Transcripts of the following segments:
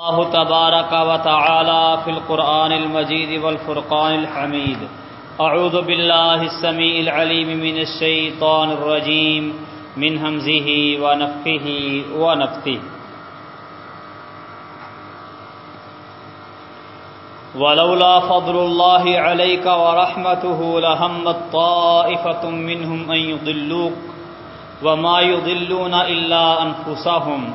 الله تبارك وتعالى في القرآن المجيد والفرقان الحميد أعوذ بالله السميع العليم من الشيطان الرجيم من همزه ونفخه ونفثه ولولا فضل الله عليك ورحمته لهمت طائفة منهم أن يضلوك وما يضلون إلا أنفسهم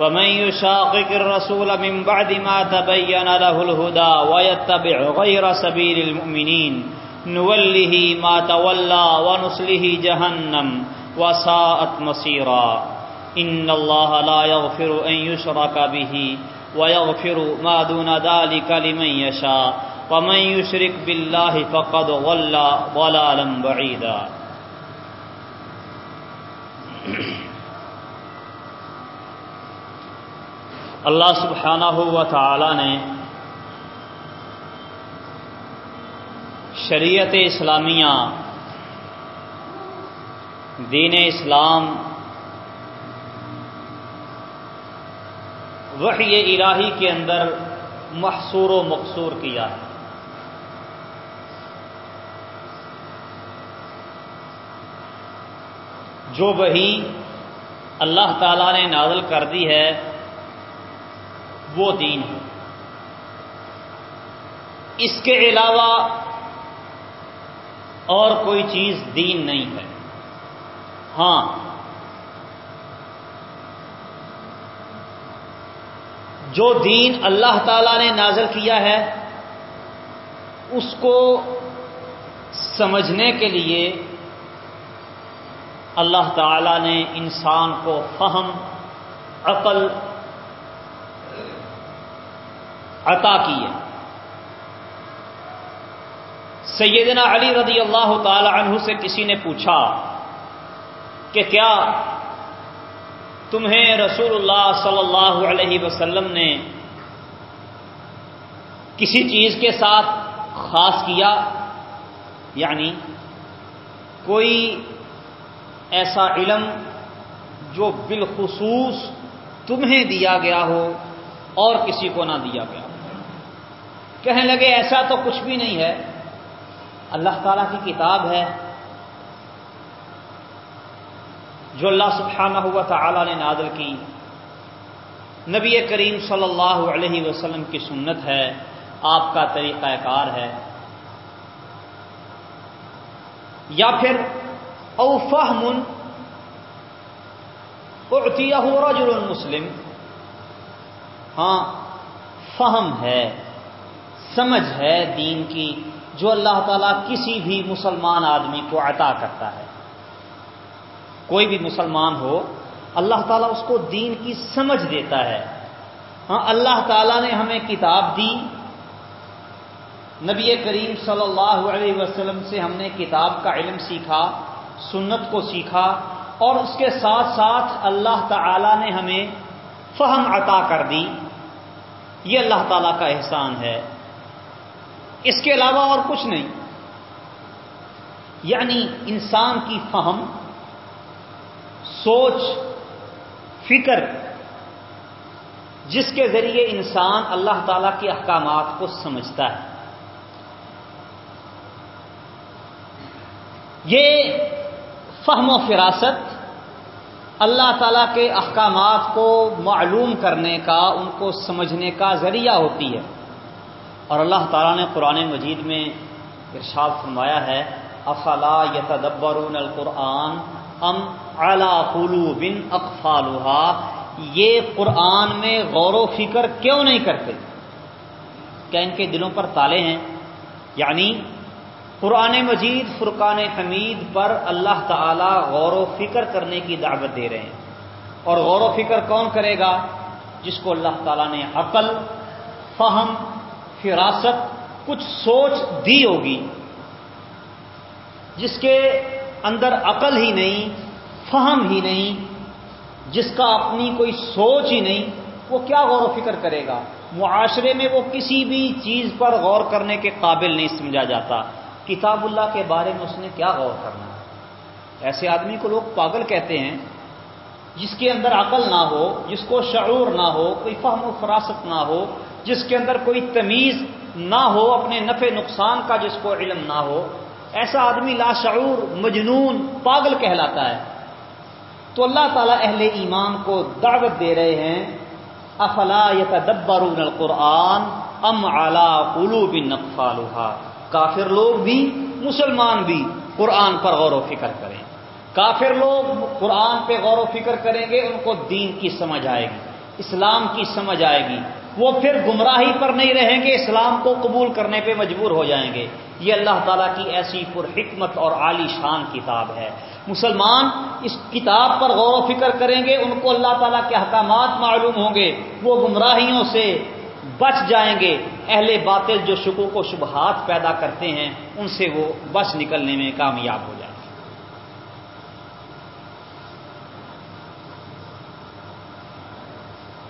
ومن يشاقق الرسول من بعد ما تبين له الهدى ويتبع غير سبيل المؤمنين، نوله ما تولى ونصله جهنم وساءت مصيرا. إن الله لا يغفر أن يشرك به ويغفر ما دون ذلك لمن يشاء، ومن يشرك بالله فقد ضل ضلالا بعيدا. اللہ سبحانہ و تعالی نے شریعت اسلامیہ، دین اسلام، وحی الہی کے اندر محصور و مقصور کیا ہے۔ جو وہی اللہ تعالی نے نازل کر دی ہے وہ دین ہے۔ اس کے علاوہ اور کوئی چیز دین نہیں ہے۔ ہاں۔ جو دین اللہ تعالی نے نازل کیا ہے، اس کو سمجھنے کے لیے اللہ تعالی نے انسان کو فہم، عقل عطا کی ہے۔ سیدنا علی رضی اللہ تعالی عنہ سے کسی نے پوچھا کہ کیا تمہیں رسول اللہ صلی اللہ علیہ وسلم نے کسی چیز کے ساتھ خاص کیا؟ یعنی کوئی ایسا علم جو بالخصوص تمہیں دیا گیا ہو اور کسی کو نہ دیا گیا۔ کہنے لگے ایسا تو کچھ بھی نہیں ہے۔ اللہ تعالیٰ کی کتاب ہے۔ جو اللہ سبحانہ ہوا تعالیٰ نے نادل کی۔ نبی کریم صلی اللہ علیہ وسلم کی سنت ہے۔ آپ کا طریقہ کار ہے۔ یا پھر اوفہمن اعطیہ رجل مسلم۔ ہاں فہم ہے۔ سمجھ ہے دین کی جو اللہ تعالیٰ کسی بھی مسلمان آدمی کو عطا کرتا ہے۔ کوئی بھی مسلمان ہو، اللہ تعالیٰ اس کو دین کی سمجھ دیتا ہے۔ ہاں اللہ تعالیٰ نے ہمیں کتاب دی۔ نبی کریم صلی اللہ علیہ وسلم سے ہم نے کتاب کا علم سیکھا، سنت کو سیکھا اور اس کے ساتھ ساتھ اللہ تعالیٰ نے ہمیں فہم عطا کر دی۔ یہ اللہ تعالیٰ کا احسان ہے۔ اس کے علاوہ اور کچھ نہیں۔ یعنی انسان کی فہم، سوچ، فکر، جس کے ذریعے انسان اللہ تعالی کے احکامات کو سمجھتا ہے۔ یہ فہم و فراست اللہ تعالیٰ کے احکامات کو معلوم کرنے کا، ان کو سمجھنے کا ذریعہ ہوتی ہے۔ اور اللہ تعالیٰ نے قرآن مجید میں ارشاد فرمایا ہے، افلا یتدبرون القرآن ام اعلی بن اقفالحا یہ قرآن میں غور و فکر کیوں نہیں کرتے؟ کیا ان کے دلوں پر تالے ہیں؟ یعنی قرآن مجید فرقان حمید پر اللہ تعالی غور و فکر کرنے کی دعوت دے رہے ہیں۔ اور غور و فکر کون کرے گا؟ جس کو اللہ تعالیٰ نے عقل، فہم فراست کچھ سوچ دی ہوگی، جس کے اندر عقل ہی نہیں، فہم ہی نہیں، جس کا اپنی کوئی سوچ ہی نہیں، وہ کیا غور و فکر کرے گا؟ معاشرے میں وہ کسی بھی چیز پر غور کرنے کے قابل نہیں سمجھا جاتا۔ کتاب اللہ کے بارے میں اس نے کیا غور کرنا؟ ہے ایسے آدمی کو لوگ پاگل کہتے ہیں، جس کے اندر عقل نہ ہو، جس کو شعور نہ ہو، کوئی فہم و فراست نہ ہو جس کے اندر کوئی تمیز نہ ہو، اپنے نفع نقصان کا جس کو علم نہ ہو۔ ایسا آدمی لاشعور مجنون، پاگل کہلاتا ہے۔ تو اللہ تعالیٰ اہل ایمان کو دعوت دے رہے ہیں، افلا یتدبرون القرآن ام علا قلوب نقفالها کافر لوگ بھی، مسلمان بھی قرآن پر غور و فکر کریں۔ کافر لوگ قرآن پہ غور و فکر کریں گے، ان کو دین کی سمجھ آئے گی، اسلام کی سمجھ آئے گی۔ وہ پھر گمراہی پر نہیں رہیں گے، اسلام کو قبول کرنے پہ مجبور ہو جائیں گے۔ یہ اللہ تعالیٰ کی ایسی پر حکمت اور عالی شان کتاب ہے۔ مسلمان اس کتاب پر غور و فکر کریں گے، ان کو اللہ تعالیٰ کے احکامات معلوم ہوں گے۔ وہ گمراہیوں سے بچ جائیں گے۔ اہل باطل جو شکوک و شبہات پیدا کرتے ہیں، ان سے وہ بچ نکلنے میں کامیاب ہو جائیں گے۔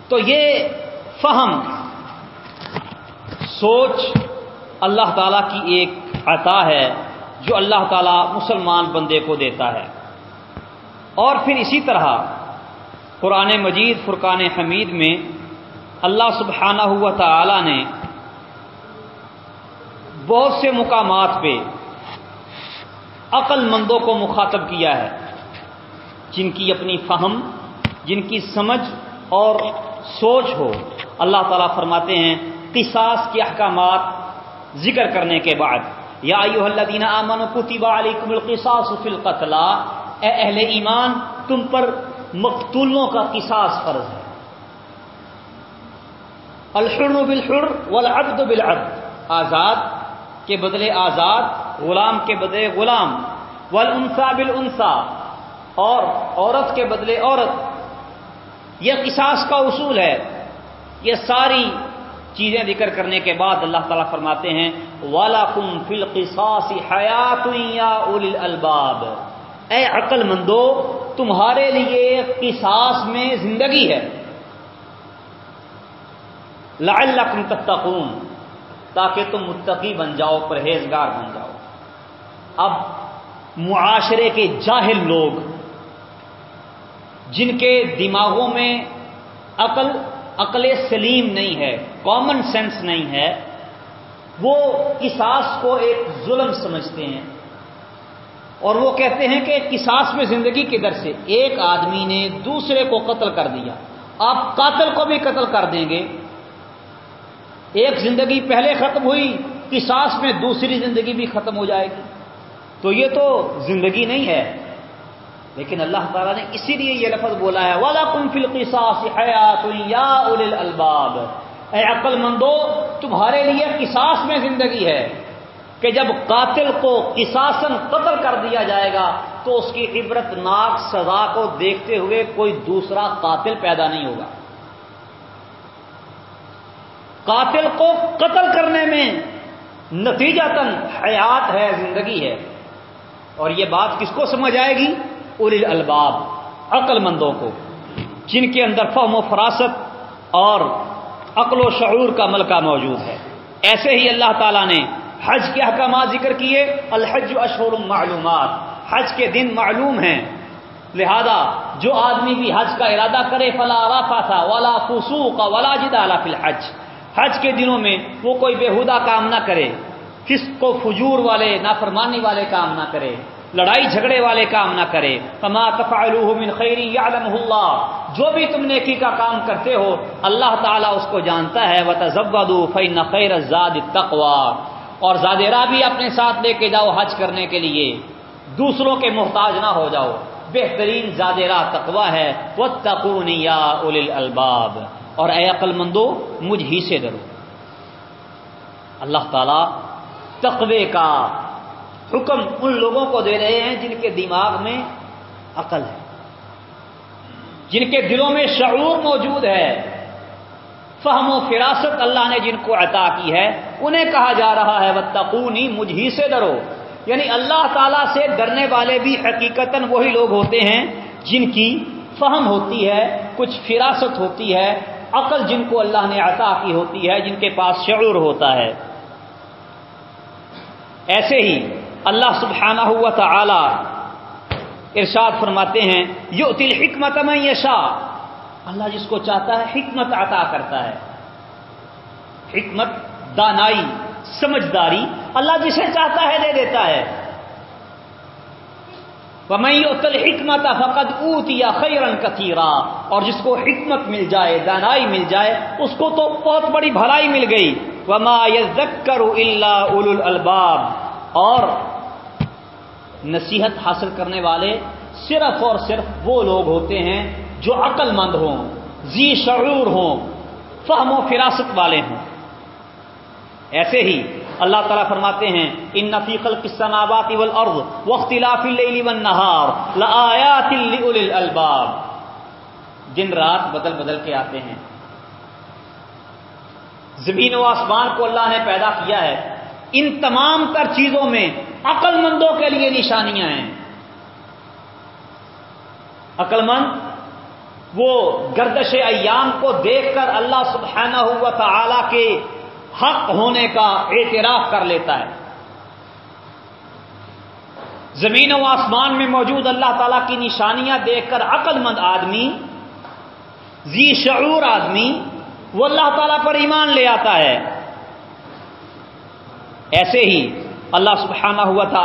تو یہ فہم۔ سوچ اللہ تعالیٰ کی ایک عطا ہے جو اللہ تعالیٰ مسلمان بندے کو دیتا ہے۔ اور پھر اسی طرح قرآن مجید، فرقان حمید میں اللہ سبحانہ ہوا تعالی نے بہت سے مقامات پہ عقل مندوں کو مخاطب کیا ہے، جن کی اپنی فہم، جن کی سمجھ اور سوچ ہو۔ اللہ تعالیٰ فرماتے ہیں، قصاص کے احکامات ذکر کرنے کے بعد۔ یا الذین آمنوا کتب علیکم القصاص فی القتل۔ اے اہل ایمان، تم پر مقتولوں کا قصاص فرض ہے۔ الحر بالحر والعبد بالعبد۔ آزاد کے بدلے آزاد، غلام کے بدلے غلام۔ والانسا بالانسا اور عورت کے بدلے عورت۔ یہ قصاص کا اصول ہے۔ یہ ساری چیزیں ذکر کرنے کے بعد اللہ تعالیٰ فرماتے ہیں والا کم فل قصاص حیات الباب اے عقل مندو، تمہارے لیے قصاص میں زندگی ہے۔ لعلکم تتقون۔ تاکہ تم متقی بن جاؤ، پرہیزگار بن جاؤ۔ اب معاشرے کے جاہل لوگ، جن کے دماغوں میں عقل عقل سلیم نہیں ہے کامن سینس نہیں ہے، وہ کساس کو ایک ظلم سمجھتے ہیں۔ اور وہ کہتے ہیں کہ کساس میں زندگی کے در سے؟ ایک آدمی نے دوسرے کو قتل کر دیا۔ آپ قاتل کو بھی قتل کر دیں گے۔ ایک زندگی پہلے ختم ہوئی کساس میں دوسری زندگی بھی ختم ہو جائے گی۔ تو یہ تو زندگی نہیں ہے۔ لیکن اللہ تعالیٰ نے اسی لیے یہ لفظ بولا ہے والا کم فلقی حیات یا الباب اے عقل مندو تمہارے لیے قصاص میں زندگی ہے کہ جب قاتل کو قصاصن قتل کر دیا جائے گا تو اس کی عبرت ناک سزا کو دیکھتے ہوئے کوئی دوسرا قاتل پیدا نہیں ہوگا۔ قاتل کو قتل کرنے میں نتیجہ تن حیات ہے، زندگی ہے۔ اور یہ بات کس کو سمجھ آئے گی؟ ار الباب عقل مندوں کو، جن کے اندر فہم و فراست اور عقل و شعور کا ملکہ موجود ہے۔ ایسے ہی اللہ تعالیٰ نے حج کے احکامات ذکر کیے، الحج اشور معلومات۔ حج کے دن معلوم ہیں۔ لہذا جو آدمی بھی حج کا ارادہ کرے، فلا رافا تھا ولا فسو کا ولا جدا فی الحج۔ حج کے دنوں میں وہ کوئی بےحدہ کام نہ کرے، کس کو فجور والے، نافرمانی والے کام نہ کرے۔ لڑائی جھگڑے والے کام نہ کرے۔ کما من خیری اللہ جو بھی تم نیکی کا کام کرتے ہو، اللہ تعالیٰ اس کو جانتا ہے۔ فین خیر زاد تقوا اور زادرا بھی اپنے ساتھ لے کے جاؤ حج کرنے کے لیے۔ دوسروں کے محتاج نہ ہو جاؤ۔ بہترین زادرا تقوا ہے۔ وہ تقون الباب اور اے عقل مندو مجھ ہی سے ڈرو۔ اللہ تعالی تقوی کا حکم ان لوگوں کو دے رہے ہیں جن کے دماغ میں عقل ہے۔ جن کے دلوں میں شعور موجود ہے۔ فہم و فراست اللہ نے جن کو عطا کی ہے، انہیں کہا جا رہا ہے بتقونی مجھ ہی سے ڈرو۔ یعنی اللہ تعالیٰ سے ڈرنے والے بھی حقیقت وہی لوگ ہوتے ہیں جن کی فہم ہوتی ہے، کچھ فراست ہوتی ہے، عقل جن کو اللہ نے عطا کی ہوتی ہے، جن کے پاس شعور ہوتا ہے۔ ایسے ہی اللہ سبحانہ ہوا تعالی ارشاد فرماتے ہیں یو تل حکمت میں یشا اللہ جس کو چاہتا ہے، حکمت عطا کرتا ہے۔ حکمت، دانائی، سمجھداری، اللہ جسے چاہتا ہے دے دیتا ہے۔ میں اتل حکمت فقط اوت یا خیرن کثیرا اور جس کو حکمت مل جائے، دانائی مل جائے، اس کو تو بہت بڑی بھلائی مل گئی۔ وما یذکر الا اول الباب اور نصیحت حاصل کرنے والے صرف اور صرف وہ لوگ ہوتے ہیں جو عقل مند ہوں زی شعور ہوں، فہم و فراست والے ہوں۔ ایسے ہی اللہ تعالیٰ فرماتے ہیں، ان نفیق القسمات والارض واختلاف اللیل والنہار لآیات لأولی الالباب دن رات بدل بدل کے آتے ہیں۔ زمین و آسمان کو اللہ نے پیدا کیا ہے۔ ان تمام تر چیزوں میں عقل مندوں کے لیے نشانیاں ہیں۔ عقل مند وہ گردش ایام کو دیکھ کر اللہ سبحانہ ہوا تعالی کے حق ہونے کا اعتراف کر لیتا ہے۔ زمین و آسمان میں موجود اللہ تعالی کی نشانیاں دیکھ کر عقل مند آدمی زی شعور آدمی، وہ اللہ تعالیٰ پر ایمان لے آتا ہے۔ ایسے ہی اللہ سبحانہ ہوا تھا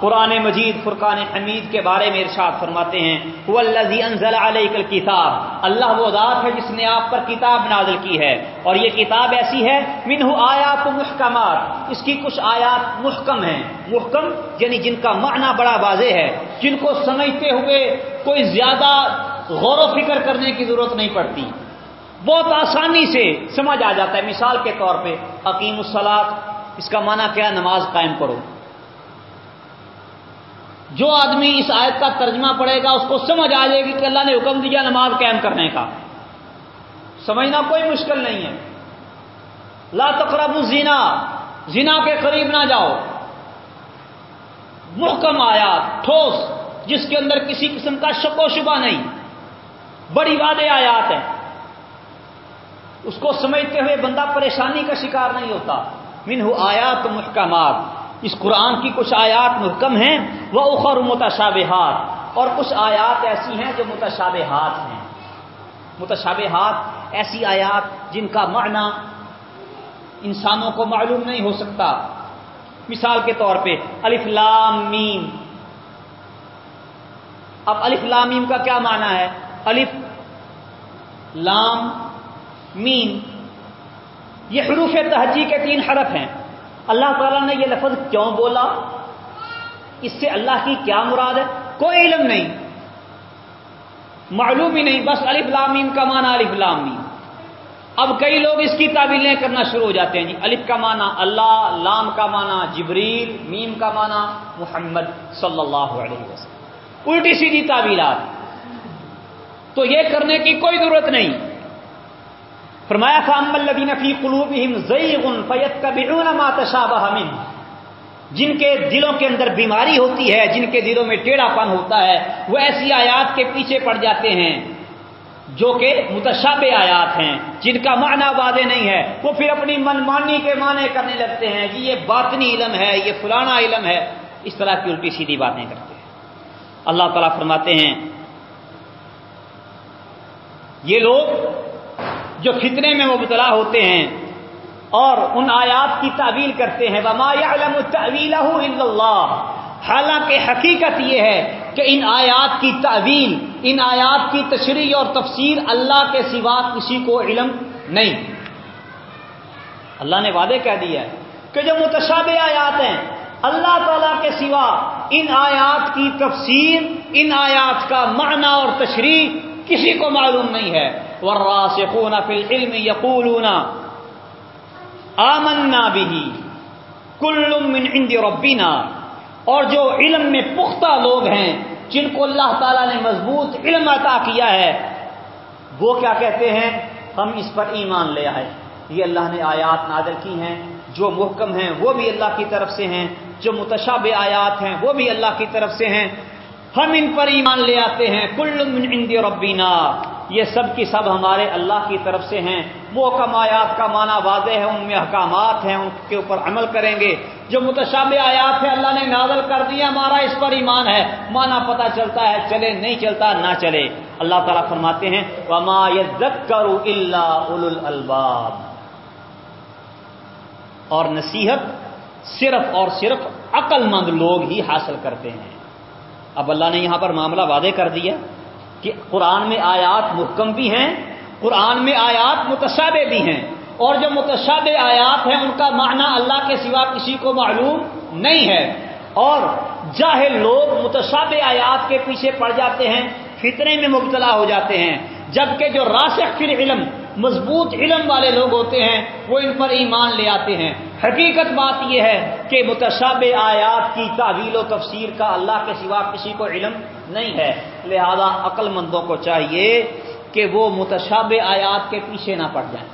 قرآن مجید، فرقان حمید کے بارے میں ارشاد فرماتے ہیں انزل کتاب اللہ وہ ذات ہے جس نے آپ پر کتاب نازل کی ہے۔ اور یہ کتاب ایسی ہے منہ آیات محکمات. اس کی کچھ آیات محکم ہیں۔ محکم یعنی جن کا معنی بڑا واضح ہے، جن کو سمجھتے ہوئے کوئی زیادہ غور و فکر کرنے کی ضرورت نہیں پڑتی۔ بہت آسانی سے سمجھ آ جاتا ہے، مثال کے طور پہ عقیم السلاد اس کا معنی کیا نماز قائم کرو۔ جو آدمی اس آیت کا ترجمہ پڑے گا، اس کو سمجھ آ جائے گی کہ اللہ نے حکم دیا نماز قائم کرنے کا۔ سمجھنا کوئی مشکل نہیں ہے۔ لا تقرب زینا زنا کے قریب نہ جاؤ۔ محکم آیات، ٹھوس، جس کے اندر کسی قسم کا شک و شبہ نہیں۔ بڑی وعدے آیات ہیں۔ اس کو سمجھتے ہوئے بندہ پریشانی کا شکار نہیں ہوتا۔ منہ آیات محکمات۔ اس قرآن کی کچھ آیات محکم ہیں، وہ اخر متشابہات۔ اور کچھ آیات ایسی ہیں جو متشابہات ہیں۔ متشابہات ایسی آیات جن کا معنی انسانوں کو معلوم نہیں ہو سکتا۔ مثال کے طور پہ الف لام میم۔ اب الف لام میم کا کیا معنی ہے؟ الف لام میم۔ یہ حروف تہجی کے تین حرف ہیں۔ اللہ تعالیٰ نے یہ لفظ کیوں بولا؟ اس سے اللہ کی کیا مراد ہے؟ کوئی علم نہیں۔ معلوم ہی نہیں، بس الف لامیم کا معنی الف لامیم اب کئی لوگ اس کی تعویلیں کرنا شروع ہو جاتے ہیں جی۔ الف کا معنی اللہ، لام کا معنی جبریل، میم کا معنی محمد صلی اللہ علیہ وسلم۔ الٹی سیدھی تعویلات تو یہ کرنے کی کوئی ضرورت نہیں۔ فرمایا فام الدین فی قلوبہم زیغ فیتبعون ما تشابہ من جن کے دلوں کے اندر بیماری ہوتی ہے، جن کے دلوں میں ٹیڑھا پن ہوتا ہے، وہ ایسی آیات کے پیچھے پڑ جاتے ہیں جو کہ متشابہ آیات ہیں، جن کا معنی واضح نہیں ہے۔ وہ پھر اپنی من مانی کے معنی کرنے لگتے ہیں کہ یہ باطنی علم ہے، یہ فلانا علم ہے۔ اس طرح کی الٹی سیدھی باتیں کرتے ہیں۔ اللہ تعالیٰ فرماتے ہیں، یہ لوگ جو فتنے میں مبتلا ہوتے ہیں اور ان آیات کی تعویل کرتے ہیں۔ وما يعلم الا اللہ حالانکہ حقیقت یہ ہے کہ ان آیات کی تعویل، ان آیات کی تشریح اور تفسیر اللہ کے سوا کسی کو علم نہیں۔ اللہ نے وعدے کہہ دیا ہے کہ جو متشابہ آیات ہیں، اللہ تعالی کے سوا ان آیات کی تفسیر، ان آیات کا معنی اور تشریح کسی کو معلوم نہیں ہے۔ والراسخون فی العلم یقولون آمنا به. کل من عند ربنا. اور جو علم میں پختہ لوگ ہیں، جن کو اللہ تعالیٰ نے مضبوط علم عطا کیا ہے، وہ کیا کہتے ہیں؟ ہم اس پر ایمان لے آئے۔ یہ اللہ نے آیات نادر کی ہیں۔ جو محکم ہیں، وہ بھی اللہ کی طرف سے ہیں۔ جو متشاب آیات ہیں، وہ بھی اللہ کی طرف سے ہیں۔ ہم ان پر ایمان لے آتے ہیں۔ کل من عند ربینا یہ سب کی سب ہمارے اللہ کی طرف سے ہیں۔ وہ کم آیات کا معنی واضح ہے، ان میں احکامات ہیں، ان کے اوپر عمل کریں گے۔ جو متشاب آیات ہے اللہ نے نازل کر دیا ہمارا اس پر ایمان ہے۔ معنی پتہ چلتا ہے، چلے، نہیں چلتا، نہ چلے۔ اللہ تعالیٰ فرماتے ہیں، وما يذكر الا اولو اور نصیحت صرف اور صرف عقل مند لوگ ہی حاصل کرتے ہیں۔ اب اللہ نے یہاں پر معاملہ وعدے کر دیا۔ کہ قرآن میں آیات محکم بھی ہیں، قرآن میں آیات متشابہ بھی ہیں۔ اور جو متشابہ آیات ہیں، ان کا معنی اللہ کے سوا کسی کو معلوم نہیں ہے۔ اور جاہل لوگ متشابہ آیات کے پیچھے پڑ جاتے ہیں فطرے میں مبتلا ہو جاتے ہیں۔ جبکہ جو راسخ فر علم مضبوط علم والے لوگ ہوتے ہیں، وہ ان پر ایمان لے آتے ہیں۔ حقیقت بات یہ ہے کہ متشاب آیات کی تعویل و تفسیر کا اللہ کے سوا کسی کو علم نہیں ہے۔ لہذا عقل مندوں کو چاہیے کہ وہ متشاب آیات کے پیچھے نہ پڑ جائیں۔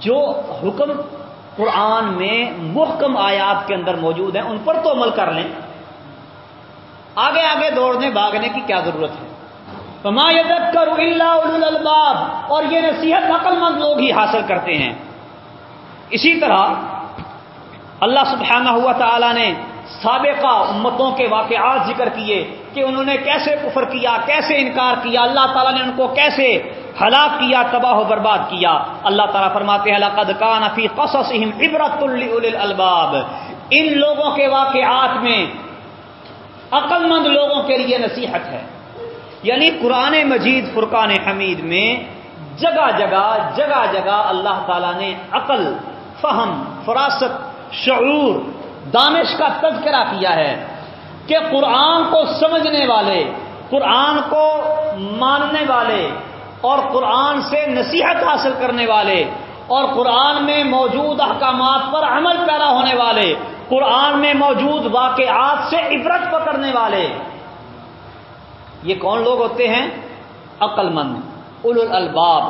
جو حکم قرآن میں محکم آیات کے اندر موجود ہیں، ان پر تو عمل کر لیں۔ آگے آگے دوڑنے، بھاگنے کی کیا ضرورت ہے؟ کر اللہ الباب اور یہ نصیحت عقل مند لوگ ہی حاصل کرتے ہیں۔ اسی طرح اللہ سبحانہ ہوا تعالی نے سابقہ امتوں کے واقعات ذکر کیے کہ انہوں نے کیسے کفر کیا، کیسے انکار کیا، اللہ تعالیٰ نے ان کو کیسے ہلاک کیا، تباہ و برباد کیا۔ اللہ تعالیٰ فرماتے ہیں، لقد کان فی قصصہم عبرت الباب ان لوگوں کے واقعات میں عقل مند لوگوں کے لیے نصیحت ہے۔ یعنی قرآن مجید، فرقان حمید میں جگہ جگہ جگہ جگہ اللہ تعالیٰ نے عقل، فہم، فراست، شعور دانش کا تذکرہ کیا ہے کہ قرآن کو سمجھنے والے، قرآن کو ماننے والے اور قرآن سے نصیحت حاصل کرنے والے اور قرآن میں موجود احکامات پر عمل پیدا ہونے والے، قرآن میں موجود واقعات سے عبرت پکڑنے والے۔ یہ کون لوگ ہوتے ہیں؟ عقل مند اول الباب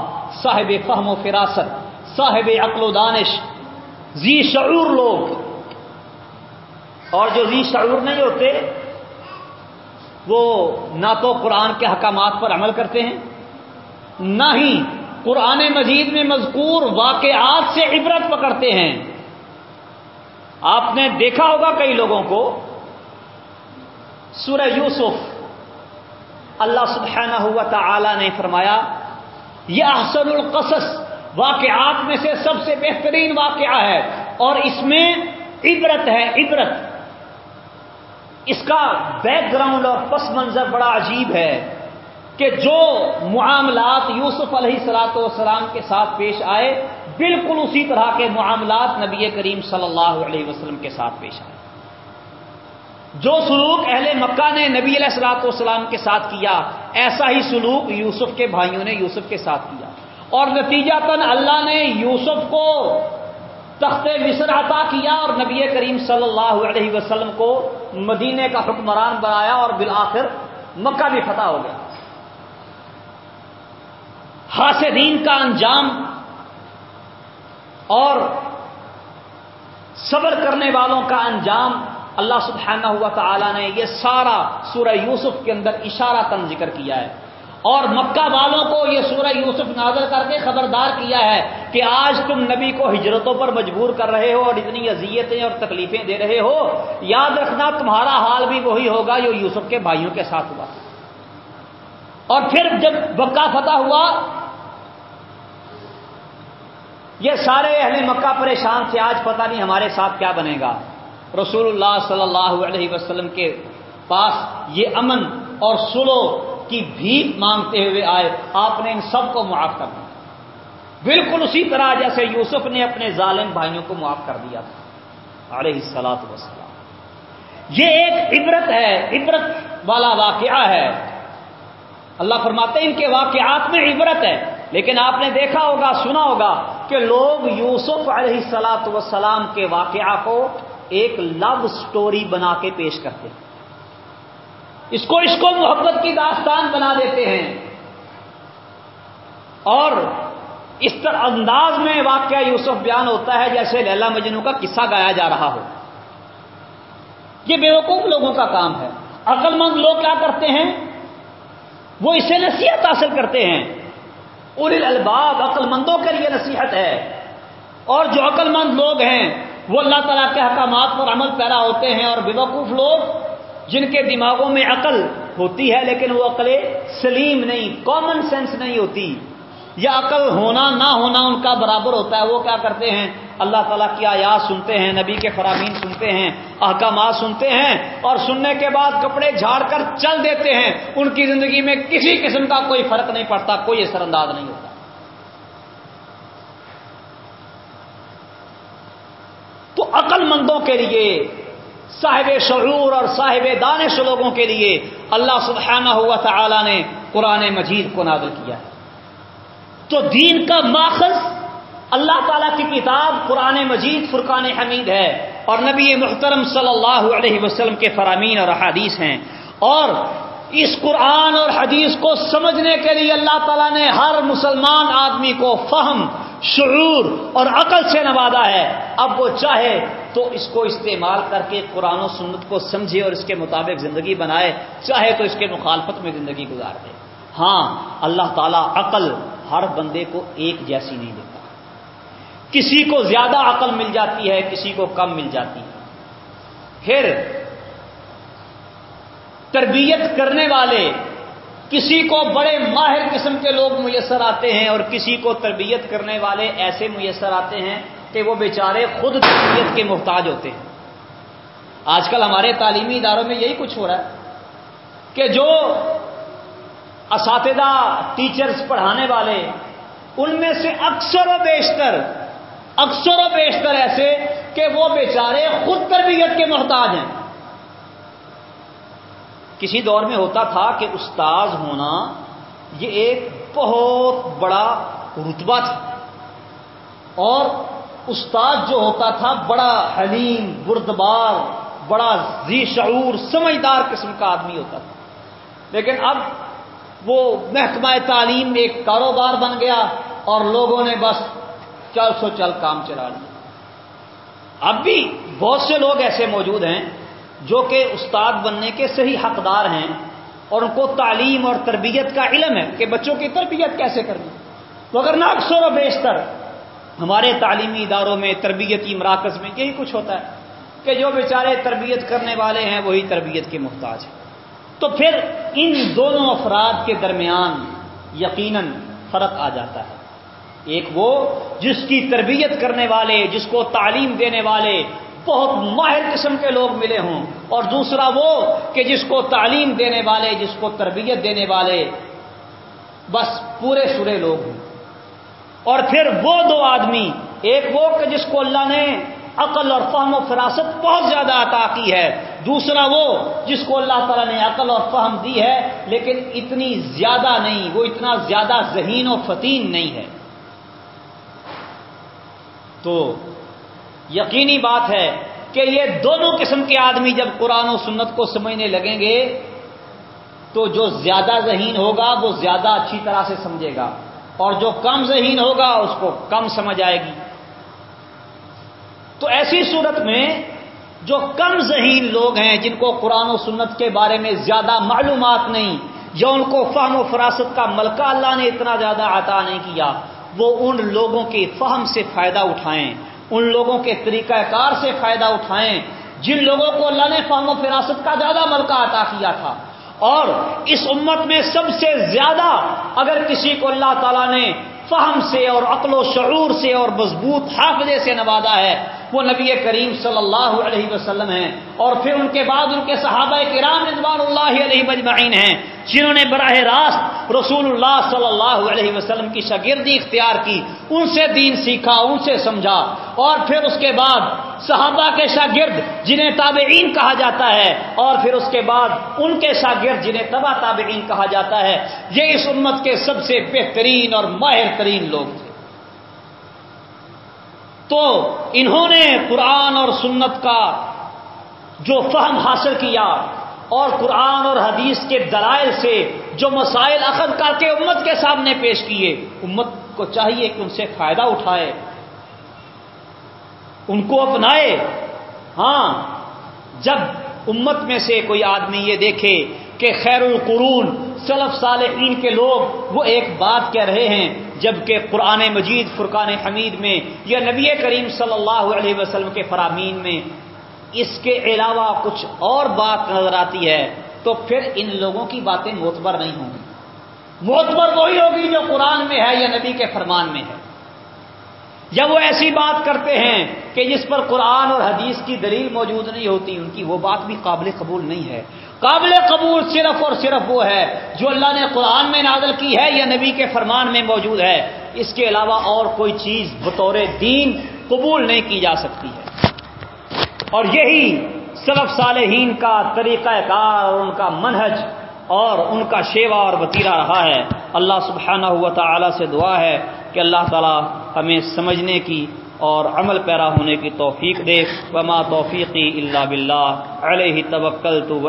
صاحب فہم و فراست، صاحب عقل و دانش۔ زی شعور لوگ۔ اور جو زی شعور نہیں ہوتے، وہ نہ تو قرآن کے حکامات پر عمل کرتے ہیں، نہ ہی قرآن مجید میں مذکور واقعات سے عبرت پکڑتے ہیں۔ آپ نے دیکھا ہوگا کئی لوگوں کو، سورہ یوسف، اللہ سبحانہ ہوا تعالی نے فرمایا، یہ احسن القصص واقعات میں سے سب سے بہترین واقعہ ہے اور اس میں عبرت ہے، عبرت۔ اس کا بیک گراؤنڈ اور پس منظر بڑا عجیب ہے کہ جو معاملات یوسف علیہ سلاۃ والسلام کے ساتھ پیش آئے، بالکل اسی طرح کے معاملات نبی کریم صلی اللہ علیہ وسلم کے ساتھ پیش آئے۔ جو سلوک اہل مکہ نے نبی علیہ السلاط والسلام کے ساتھ کیا، ایسا ہی سلوک یوسف کے بھائیوں نے یوسف کے ساتھ کیا۔ اور نتیجہ تن اللہ نے یوسف کو تخت مصر عطا کیا اور نبی کریم صلی اللہ علیہ وسلم کو مدینے کا حکمران بنایا اور بالآخر مکہ بھی فتح ہو گیا۔ حاسدین کا انجام اور صبر کرنے والوں کا انجام اللہ سبحانہ ہوا تعالیٰ نے یہ سارا سورہ یوسف کے اندر اشارہ تن ذکر کیا ہے۔ اور مکہ والوں کو یہ سورہ یوسف نازل کر کے خبردار کیا ہے کہ آج تم نبی کو ہجرتوں پر مجبور کر رہے ہو اور اتنی اذیتیں اور تکلیفیں دے رہے ہو۔ یاد رکھنا، تمہارا حال بھی وہی ہوگا جو یوسف کے بھائیوں کے ساتھ ہوا۔ اور پھر جب مکہ فتح ہوا، یہ سارے اہل مکہ پریشان تھے۔ آج پتہ نہیں ہمارے ساتھ کیا بنے گا۔ رسول اللہ صلی اللہ علیہ وسلم کے پاس یہ امن اور سلو کی بھیک مانگتے ہوئے آئے، آپ نے ان سب کو معاف کر دیا۔ بالکل اسی طرح جیسے یوسف نے اپنے ظالم بھائیوں کو معاف کر دیا تھا۔ علیہ سلاط وسلام یہ ایک عبرت ہے، عبرت والا واقعہ ہے۔ اللہ فرماتے ان کے واقعات میں عبرت ہے۔ لیکن آپ نے دیکھا ہوگا، سنا ہوگا کہ لوگ یوسف علیہ سلاط وسلام کے واقعہ کو ایک لو سٹوری بنا کے پیش کرتے ہیں۔ اس کو اس کو محبت کی داستان بنا دیتے ہیں اور اس طرح انداز میں واقعہ یوسف بیان ہوتا ہے جیسے لیلا مجنو کا قصہ گایا جا رہا ہو۔ یہ بیوقوف لوگوں کا کام ہے۔ عقل مند لوگ کیا کرتے ہیں؟ وہ اسے نصیحت حاصل کرتے ہیں۔ ار الباب عقل مندوں کے لیے نصیحت ہے۔ اور جو عقل مند لوگ ہیں، وہ اللہ تعالیٰ کے احکامات پر عمل پیرا ہوتے ہیں اور بیوقوف لوگ جن کے دماغوں میں عقل ہوتی ہے، لیکن وہ عقل سلیم نہیں کامن سینس نہیں ہوتی۔ یا عقل ہونا، نہ ہونا ان کا برابر ہوتا ہے۔ وہ کیا کرتے ہیں؟ اللہ تعالیٰ کی آیات سنتے ہیں، نبی کے فرامین سنتے ہیں، احکامات سنتے ہیں اور سننے کے بعد کپڑے جھاڑ کر چل دیتے ہیں۔ ان کی زندگی میں کسی قسم کا کوئی فرق نہیں پڑتا، کوئی اثر انداز نہیں ہوتا۔ تو عقل مندوں کے لیے صاحب شعور اور صاحب دانش لوگوں کے لیے اللہ سبحانہ ہوا تعالی نے قرآن مجید کو نازل کیا ہے۔ تو دین کا ماخذ اللہ تعالیٰ کی کتاب قرآن مجید فرقان حمید ہے اور نبی محترم صلی اللہ علیہ وسلم کے فرامین اور احادیث ہیں۔ اور اس قرآن اور حدیث کو سمجھنے کے لیے اللہ تعالیٰ نے ہر مسلمان آدمی کو فہم شعور اور عقل سے نوازا ہے۔ اب وہ چاہے تو اس کو استعمال کر کے قرآن و سنت کو سمجھے اور اس کے مطابق زندگی بنائے۔ چاہے تو اس کے مخالفت میں زندگی گزار دے۔ ہاں اللہ تعالیٰ عقل ہر بندے کو ایک جیسی نہیں دیتا۔ کسی کو زیادہ عقل مل جاتی ہے، کسی کو کم مل جاتی ہے۔ پھر تربیت کرنے والے کسی کو بڑے ماہر قسم کے لوگ میسر آتے ہیں اور کسی کو تربیت کرنے والے ایسے میسر آتے ہیں کہ وہ بیچارے خود تربیت کے محتاج ہوتے ہیں۔ آج کل ہمارے تعلیمی اداروں میں یہی کچھ ہو رہا ہے کہ جو اساتذہ ٹیچرز پڑھانے والے، ان میں سے اکثر و بیشتر، اکثر و بیشتر ایسے کہ وہ بیچارے خود تربیت کے محتاج ہیں۔ کسی دور میں ہوتا تھا کہ استاذ ہونا یہ ایک بہت بڑا رتبہ تھا۔ اور استاد جو ہوتا تھا، بڑا حلیم، بردبار، بڑا ذی شعور، سمجھدار قسم کا آدمی ہوتا تھا۔ لیکن اب وہ محکمہ تعلیم ایک کاروبار بن گیا اور لوگوں نے بس چل سو چل کام چلا لیا۔ اب بھی بہت سے لوگ ایسے موجود ہیں جو کہ استاد بننے کے صحیح حقدار ہیں اور ان کو تعلیم اور تربیت کا علم ہے کہ بچوں کی تربیت کیسے کرنی تو اگر نہ اکثر و بیشتر ہمارے تعلیمی اداروں میں تربیتی مراکز میں یہی کچھ ہوتا ہے کہ جو بیچارے تربیت کرنے والے ہیں، وہی تربیت کے محتاج ہیں۔ تو پھر ان دونوں افراد کے درمیان یقیناً فرق آ جاتا ہے۔ ایک وہ جس کی تربیت کرنے والے، جس کو تعلیم دینے والے بہت ماہر قسم کے لوگ ملے ہوں۔ اور دوسرا وہ کہ جس کو تعلیم دینے والے، جس کو تربیت دینے والے، بس پورے سورے لوگ ہوں۔ اور پھر وہ دو آدمی، ایک وہ کہ جس کو اللہ نے عقل اور فہم و فراست بہت زیادہ عطا کی ہے۔ دوسرا وہ جس کو اللہ تعالیٰ نے عقل اور فہم دی ہے، لیکن اتنی زیادہ نہیں، وہ اتنا زیادہ ذہین و فتین نہیں ہے۔ تو یقینی بات ہے کہ یہ دونوں قسم کے آدمی جب قرآن و سنت کو سمجھنے لگیں گے، تو جو زیادہ ذہین ہوگا وہ زیادہ اچھی طرح سے سمجھے گا۔ اور جو کم ذہین ہوگا، اس کو کم سمجھ آئے گی۔ تو ایسی صورت میں جو کم ذہین لوگ ہیں، جن کو قرآن و سنت کے بارے میں زیادہ معلومات نہیں، یا ان کو فہم و فراست کا ملکہ اللہ نے اتنا زیادہ عطا نہیں کیا، وہ ان لوگوں کے فہم سے فائدہ اٹھائیں۔ ان لوگوں کے طریقہ کار سے فائدہ اٹھائیں۔ جن لوگوں کو اللہ نے فہم و فراست کا زیادہ ملکہ عطا کیا تھا۔ اور اس امت میں سب سے زیادہ اگر کسی کو اللہ تعالیٰ نے فہم سے اور عقل و شعور سے اور مضبوط حافظے سے نوازا ہے وہ نبی کریم صلی اللہ علیہ وسلم ہیں اور پھر ان کے بعد ان کے صحابہ کرام رضوان اللہ علیہ مجمعین ہیں جنہوں نے براہ راست رسول اللہ صلی اللہ علیہ وسلم کی شاگردی اختیار کی، ان سے دین سیکھا، ان سے سمجھا اور پھر اس کے بعد صحابہ کے شاگرد جنہیں تابعین کہا جاتا ہے اور پھر اس کے بعد ان کے شاگرد جنہیں تبا تابعین کہا جاتا ہے۔ یہ اس امت کے سب سے بہترین اور ماہر ترین لوگ تھے۔ تو انہوں نے قرآن اور سنت کا جو فہم حاصل کیا اور قرآن اور حدیث کے دلائل سے جو مسائل اخذ کر کے امت کے سامنے پیش کیے، امت کو چاہیے کہ ان سے فائدہ اٹھائے، ان کو اپنائے۔ ہاں جب امت میں سے کوئی آدمی یہ دیکھے کہ خیر القرون سلف صالحین کے لوگ وہ ایک بات کہہ رہے ہیں، جبکہ قرآن مجید، فرقان حمید میں یا نبی کریم صلی اللہ علیہ وسلم کے فرامین میں اس کے علاوہ کچھ اور بات نظر آتی ہے، تو پھر ان لوگوں کی باتیں معتبر نہیں ہوں گی۔ معتبر وہی ہوگی جو قرآن میں ہے یا نبی کے فرمان میں ہے۔ یا وہ ایسی بات کرتے ہیں کہ جس پر قرآن اور حدیث کی دلیل موجود نہیں ہوتی، ان کی وہ بات بھی قابل قبول نہیں ہے۔ قابل قبول صرف اور صرف وہ ہے جو اللہ نے قرآن میں نازل کی ہے یا نبی کے فرمان میں موجود ہے۔ اس کے علاوہ اور کوئی چیز بطور دین قبول نہیں کی جا سکتی ہے۔ اور یہی صرف صالحین کا طریقہ کار اور ان کا منہج اور ان کا شیوا اور وطیرہ رہا ہے۔ اللہ سبحانہ ہوا تعالی سے دعا ہے کہ اللہ تعالی ہمیں سمجھنے کی اور عمل پیرا ہونے کی توفیق دے۔ وما توفیقی اللہ بلّہ علیہ توکل تو